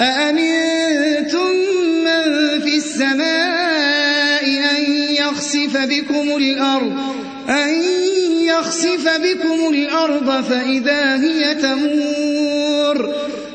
أأمنتم من في السماء أن يخسف بكم الأرض أن يخسف بكم الأرض فإذا هي تمور